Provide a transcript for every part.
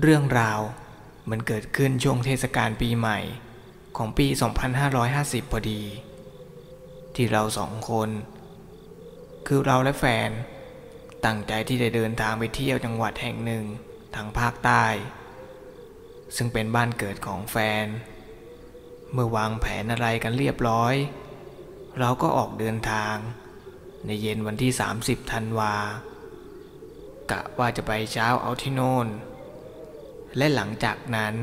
เรื่องราวมันเกิดขึ้นช่วงเทศกาลปีใหม่ของปี 2550 พอดี ที่เราสองคน คือเราและแฟน ตั้งใจที่จะเดินทางไปเที่ยวจังหวัดแห่งหนึ่งทางภาคใต้ ซึ่งเป็นบ้านเกิดของแฟน เมื่อวางแผนอะไรกันเรียบร้อย เราก็ออกเดินทาง ในเย็นวันที่ 30 ธันวากะว่าจะไปเช้าเอาที่โน่น และหลังจากนั้น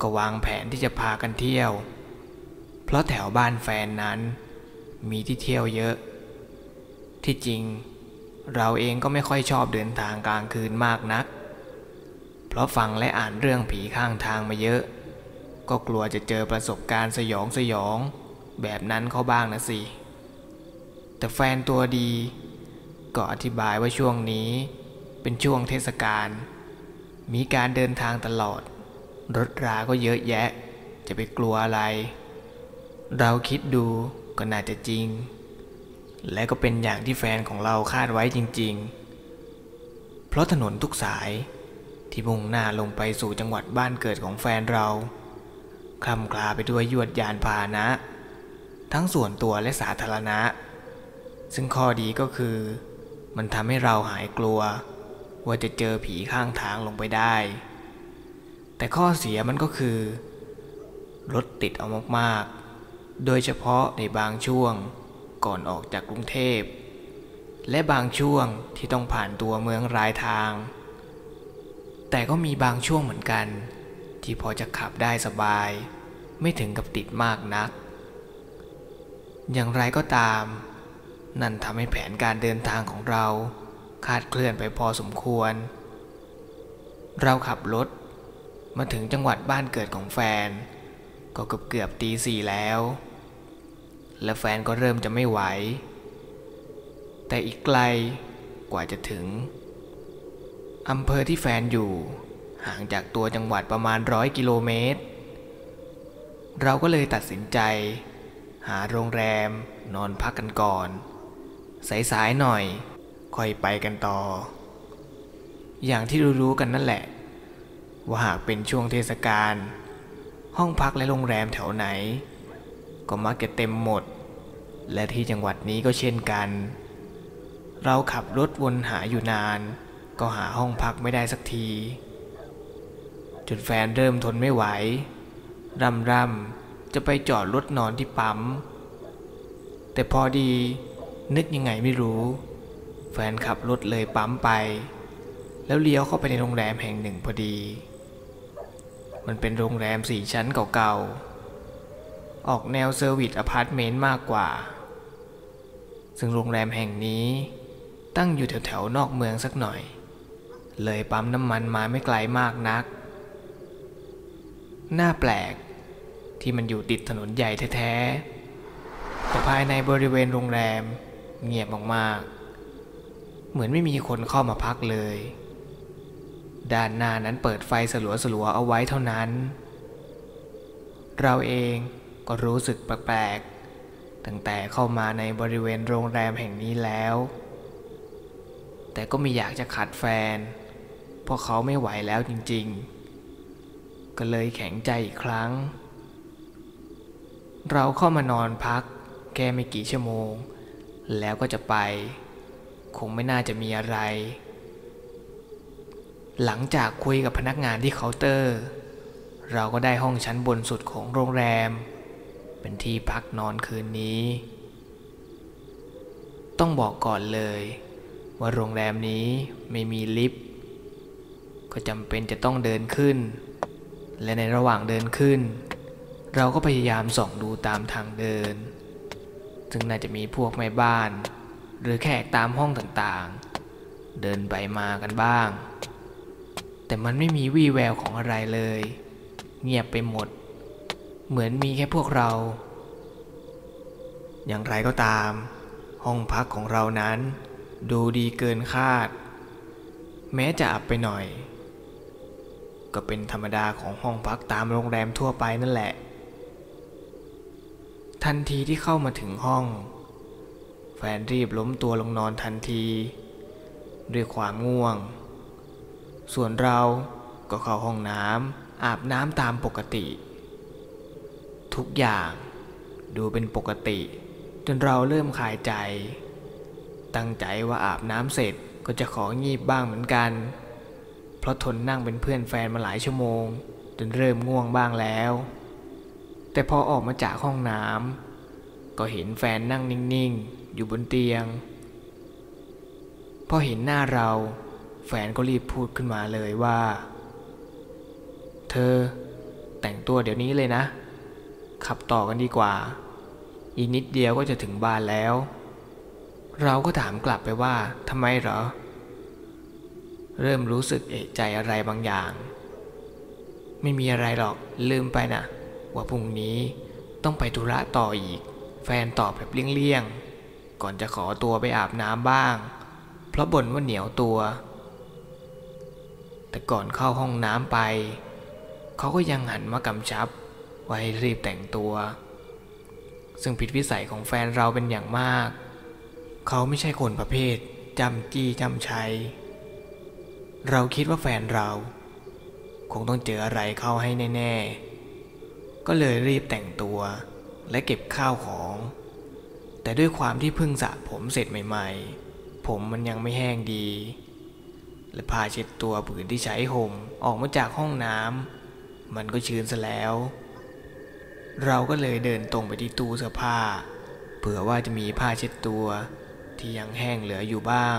ก็วางแผนที่จะพากันเที่ยว เพราะแถวบ้านแฟนนั้น มีที่เที่ยวเยอะ ที่จริง เราเองก็ไม่ค่อยชอบเดินทางกลางคืนมากนัก เพราะฟังและอ่านเรื่องผีข้างทางมาเยอะ ก็กลัวจะเจอประสบการณ์สยองสยอง แบบนั้นเขาบ้างนะสิ แต่แฟนตัวดี ก็อธิบายว่าช่วงนี้เป็นช่วงเทศกาล มีการเดินทางตลอด รถราก็เยอะแยะ จะไปกลัวอะไร เราคิดดูก็น่าจะจริง และก็เป็นอย่างที่แฟนของเราคาดไว้จริง ๆ เพราะถนนทุกสายที่มุ่งหน้าลงไปสู่จังหวัดบ้านเกิดของแฟนเราคลำคลาไปด้วยยวดยานพาหนะ ทั้งส่วนตัวและสาธารณะ ซึ่งข้อดีก็คือ มันทำให้เราหายกลัว ว่าจะเจอผีข้างทางลงไปได้ แต่ข้อเสียมันก็คือ รถติดเอามากๆ โดยเฉพาะในบางช่วงก่อนออกจากกรุงเทพ และบางช่วงที่ต้องผ่านตัวเมืองรายทาง แต่ก็มีบางช่วงเหมือนกัน ที่พอจะขับได้สบาย ไม่ถึงกับติดมากนัก อย่างไรก็ตาม นั่นทำให้แผนการเดินทางของเรา คาดเคลื่อนไปพอสมควร เราขับรถ มาถึงจังหวัดบ้านเกิดของแฟน ก็เกือบเกือบตีสี่แล้ว และแฟนก็เริ่มจะไม่ไหว แต่อีกไกลกว่าจะถึงอำเภอที่แฟนอยู่ ห่างจากตัวจังหวัดประมาณร้อยกิโลเมตร เราก็เลยตัดสินใจ หาโรงแรมนอนพักกันก่อน สายๆหน่อย ค่อยไปกันต่อ อย่างที่รู้ๆกันนั่นแหละ ว่าหากเป็นช่วงเทศกาลห้องพักและโรงแรมแถวไหน ก็มักจะเต็มหมด และที่จังหวัดนี้ก็เช่นกัน เราขับรถวนหาอยู่นาน ก็หาห้องพักไม่ได้สักทีจนแฟนเริ่มทนไม่ไหวร่ำร่ำจะไปจอดรถนอนที่ปั๊ม แต่พอดีนึกยังไงไม่รู้ แฟนขับรถเลยปั๊มไป แล้วเลี้ยวเข้าไปในโรงแรมแห่งหนึ่งพอดี มันเป็นโรงแรมสี่ชั้นเก่าๆ ออกแนว service apartment มากกว่า ซึ่งโรงแรมแห่งนี้ตั้งอยู่แถวๆ นอกเมืองสักหน่อย เลยปั๊มน้ำมันมาไม่ไกลมากนัก น่าแปลกที่มันอยู่ติดถนนใหญ่แท้ๆแต่ภายในบริเวณโรงแรมเงียบมากๆ เหมือนไม่มีคนเข้ามาพักเลย ด้านหน้านั้นเปิดไฟสลัวๆเอาไว้เท่านั้น เราเองก็รู้สึกแปลกๆ ตั้งแต่เข้ามาในบริเวณโรงแรมแห่งนี้แล้ว แต่ก็ไม่อยากจะขัดแฟน เพราะเขาไม่ไหวแล้วจริงๆ ก็เลยแข็งใจอีกครั้ง เราเข้ามานอนพักแค่ไม่กี่ชั่วโมง แล้วก็จะไป คงไม่น่าจะมีอะไร หลังจากคุยกับพนักงานที่เคาน์เตอร์ เราก็ได้ห้องชั้นบนสุดของโรงแรม เป็นที่พักนอนคืนนี้ ต้องบอกก่อนเลย ว่าโรงแรมนี้ไม่มีลิฟต์ ก็จำเป็นจะต้องเดินขึ้น และในระหว่างเดินขึ้น เราก็พยายามส่องดูตามทางเดิน ซึ่งน่าจะมีพวกแม่บ้าน หรือแขกตามห้องต่างๆ เดินไปมากันบ้าง แต่มันไม่มีวี่แววของอะไรเลย เงียบไปหมด เหมือนมีแค่พวกเรา อย่างไรก็ตาม ห้องพักของเรานั้น ดูดีเกินคาด แม้จะอับไปหน่อย ก็เป็นธรรมดาของห้องพักตามโรงแรมทั่วไปนั่นแหละ ทันทีที่เข้ามาถึงห้อง แฟนรีบล้มตัวลงนอนทันที ด้วยความง่วง ส่วนเราก็เข้าห้องน้ำอาบน้ำตามปกติ ทุกอย่างดูเป็นปกติ จนเราเริ่มคลายใจ ตั้งใจว่าอาบน้ำเสร็จก็จะของีบบ้างเหมือนกัน เพราะทนนั่งเป็นเพื่อนแฟนมาหลายชั่วโมง จนเริ่มง่วงบ้างแล้ว แต่พอออกมาจากห้องน้ำ ก็เห็นแฟนนั่งนิ่งๆ อยู่บนเตียง พอเห็นหน้าเรา แฟนก็รีบพูดขึ้นมาเลยว่า เธอ แต่งตัวเดี๋ยวนี้เลยนะ ขับต่อกันดีกว่า อีกนิดเดียวก็จะถึงบ้านแล้ว เราก็ถามกลับไปว่าทำไมเหรอ เริ่มรู้สึกเอะใจอะไรบางอย่าง ไม่มีอะไรหรอกลืมไปนะว่าพรุ่งนี้ต้องไปธุระต่ออีก แฟนตอบแบบเลี่ยงๆ ก่อนจะขอตัวไปอาบน้ำบ้าง เพราะบ่นว่าเหนียวตัว แต่ก่อนเข้าห้องน้ำไป เขาก็ยังหันมากำชับว่าให้รีบแต่งตัว ซึ่งผิดวิสัยของแฟนเราเป็นอย่างมาก เขาไม่ใช่คนประเภทจำจี้จำชัย เราคิดว่าแฟนเรา คงต้องเจออะไรเข้าให้แน่ ๆ ก็เลยรีบแต่งตัวและเก็บข้าวของ แต่ด้วยความที่เพิ่งสระผมเสร็จใหม่ ๆ ผมมันยังไม่แห้งดี และผ้าเช็ดตัวผืนที่ใช้ห่มออกมาจากห้องน้ำมันก็ชื้นซะแล้ว เราก็เลยเดินตรงไปที่ตู้เสื้อผ้า เผื่อว่าจะมีผ้าเช็ดตัว ที่ยังแห้งเหลืออยู่บ้าง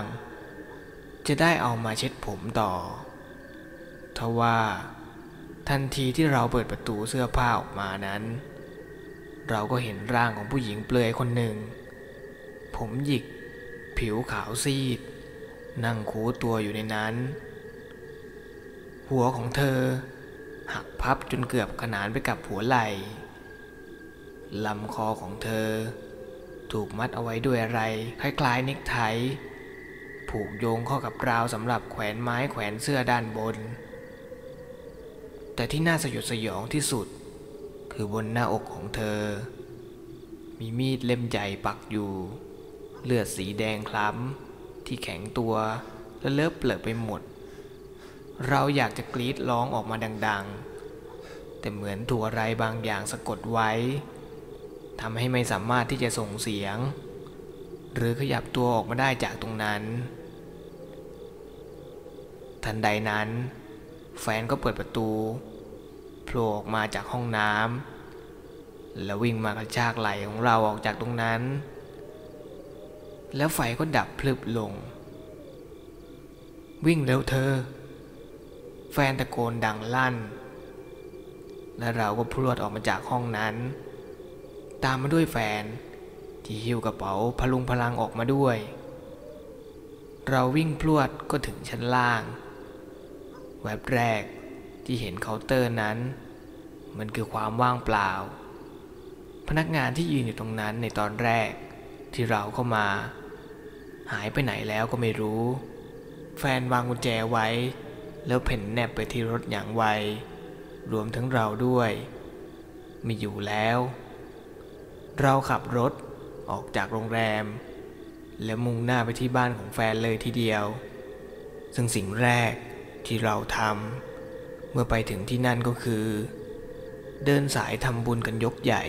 จะได้เอามาเช็ดผมต่อทว่าทันทีที่เราเปิดประตูเสื้อผ้าออกมานั้น เราก็เห็นร่างของผู้หญิงเปลือยคนหนึ่ง ผมหยิก ผิวขาวซีด นั่งคูตัวอยู่ในนั้น หัวของเธอ หักพับจนเกือบขนานไปกับหัวไหล่ลำคอของเธอ ถูกมัดเอาไว้ด้วยอะไร คล้ายๆน็กไทผูกโยงเข้ากับราวสำหรับแขวนไม้แขวนเสื้อด้านบน แต่ที่น่าสยดสยองที่สุด คือบนหน้าอกของเธอ มีมีดเล่มใหญ่ปักอยู่ เลือดสีแดงคล้ำที่แข็งตัวและเลอะเปลือไปหมด เราอยากจะกรีดร้องออกมาดัง ๆ แต่เหมือนถูกอะไรบางอย่างสะกดไว้ทำให้ไม่สามารถที่จะส่งเสียง หรือขยับตัวออกมาได้จากตรงนั้น ทันใดนั้น แฟนก็เปิดประตู ผล่ออกมาจากห้องน้ำแล้ววิ่งมากระชากไหล่ของเราออกจากตรงนั้น แล้วไฟก็ดับพลึบลง วิ่งเร็วเธอ แฟนตะโกนดังลั่น และเราก็พรวดออกมาจากห้องนั้น ตามมาด้วยแฟนที่หิ้วกระเป๋าพลุงพลังออกมาด้วย เราวิ่งพรวดก็ถึงชั้นล่าง แวบแรก ที่เห็นเคาน์เตอร์นั้น มันคือความว่างเปล่า พนักงานที่ยืนอยู่ตรงนั้นในตอนแรกที่เราเข้ามา หายไปไหนแล้วก็ไม่รู้ แฟนวางกุญแจไว้ แล้วเพ่นแนบไปที่รถอย่างไว รวมทั้งเราด้วย ไม่อยู่แล้ว เราขับรถออกจากโรงแรม แล้วมุ่งหน้าไปที่บ้านของแฟนเลยทีเดียว ซึ่งสิ่งแรกที่เราทำ เมื่อไปถึงที่นั่นก็คือ เดินสายทำบุญกันยกใหญ่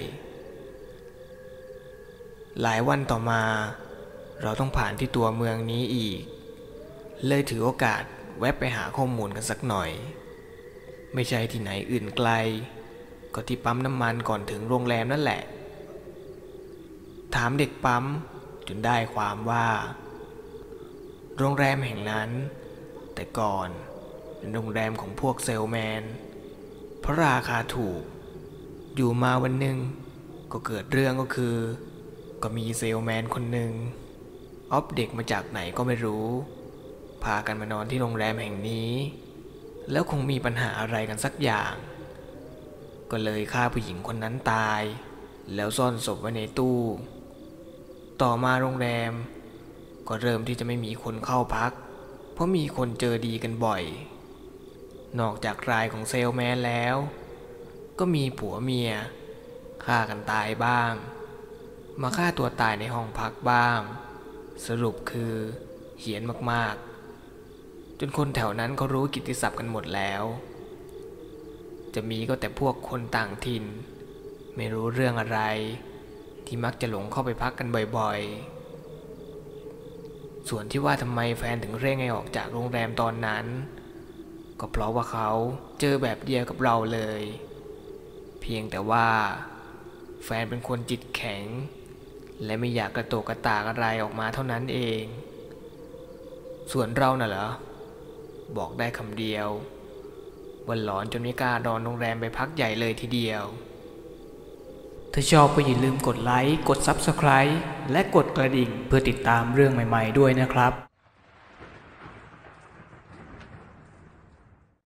หลายวันต่อมา เราต้องผ่านที่ตัวเมืองนี้อีก เลยถือโอกาสแวะไปหาข้อมูลกันสักหน่อย ไม่ใช่ที่ไหนอื่นไกล ก็ที่ปั๊มน้ำมันก่อนถึงโรงแรมนั่นแหละ ถามเด็กปั๊มจนได้ความว่า โรงแรมแห่งนั้น แต่ก่อน เป็นโรงแรมของพวกเซลแมน เพราะราคาถูก อยู่มาวันหนึ่งก็เกิดเรื่องก็คือ ก็มีเซลแมนคนหนึ่งออฟเด็กมาจากไหนก็ไม่รู้ พากันมานอนที่โรงแรมแห่งนี้ แล้วคงมีปัญหาอะไรกันสักอย่าง ก็เลยฆ่าผู้หญิงคนนั้นตาย แล้วซ่อนศพไว้ในตู้ ต่อมาโรงแรม ก็เริ่มที่จะไม่มีคนเข้าพัก เพราะมีคนเจอดีกันบ่อย นอกจากรายของเซลแมนแล้ว ก็มีผัวเมียฆ่ากันตายบ้าง มาฆ่าตัวตายในห้องพักบ้าง สรุปคือเหียนมากๆ จนคนแถวนั้นเขารู้กิตติศัพท์กันหมดแล้ว จะมีก็แต่พวกคนต่างถิ่น ไม่รู้เรื่องอะไร ที่มักจะหลงเข้าไปพักกันบ่อยๆ ส่วนที่ว่าทำไมแฟนถึงเร่งให้ออกจากโรงแรมตอนนั้น ก็เพราะว่าเขาเจอแบบเดียวกับเราเลย เพียงแต่ว่า แฟนเป็นคนจิตแข็ง และไม่อยากกระโตกกระตากอะไรออกมาเท่านั้นเอง ส่วนเราน่ะเหรอ บอกได้คำเดียววันหลอนจนไม่กล้านอนโรงแรมไปพักใหญ่เลยทีเดียว ถ้าชอบก็อย่าลืมกดไลค์ กด Subscribe และกดกระดิ่งเพื่อติดตามเรื่องใหม่ๆด้วยนะครับ